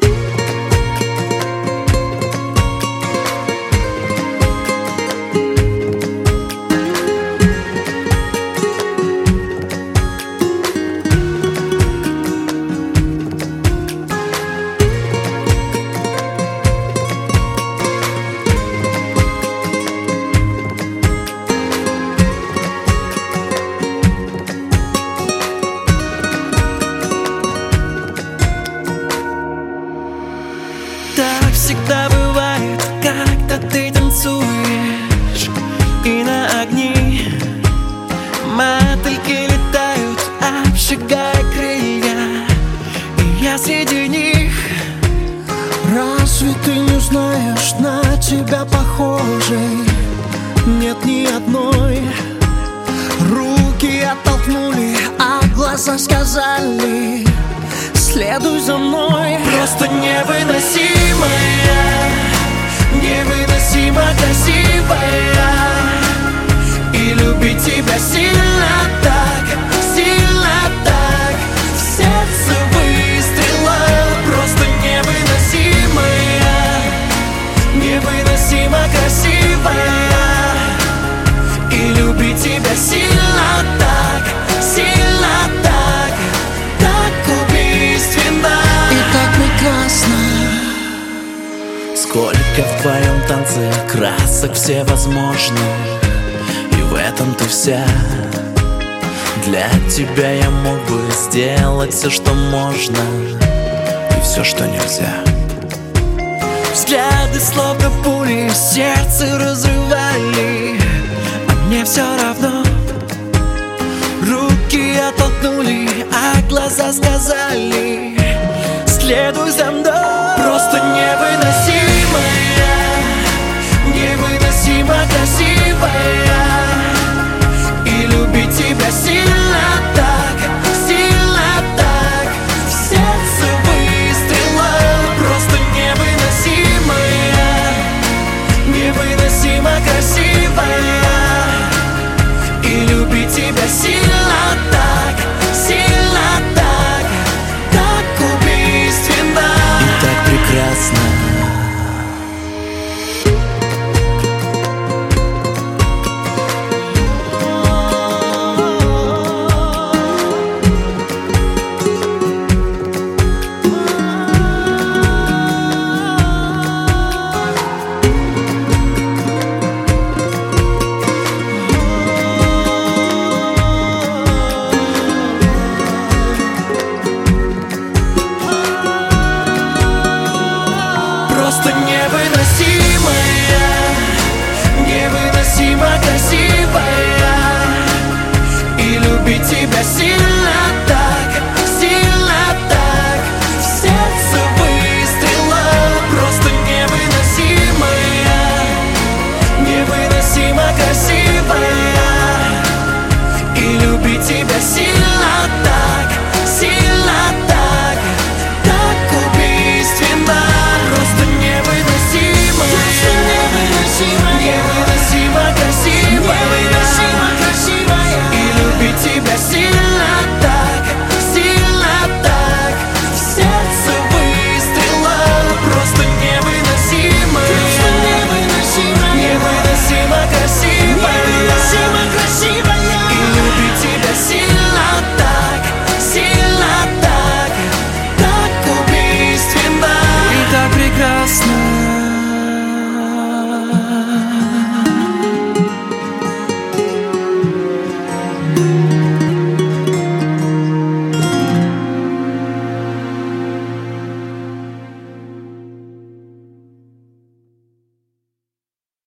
Так обжигая крылья И я среди них. Разве ты не знаешь на тебя похожей? Нет ни одной. Руки оттолкнули, а глаза сказали Следуй за мной Просто невыносимая Невыносимо красивая тебя сильно так Сильно так Так убийственно. И так прекрасно. Сколько в твоем танце красок всевозможных И в этом ты вся. Для тебя я мог бы сделать все, что можно И все, что нельзя. Взгляды словно пули сердце разрывали А мне все равно глаза сказали Следуй за мной